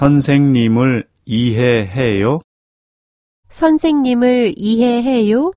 선생님을 이해해요? 선생님을 이해해요?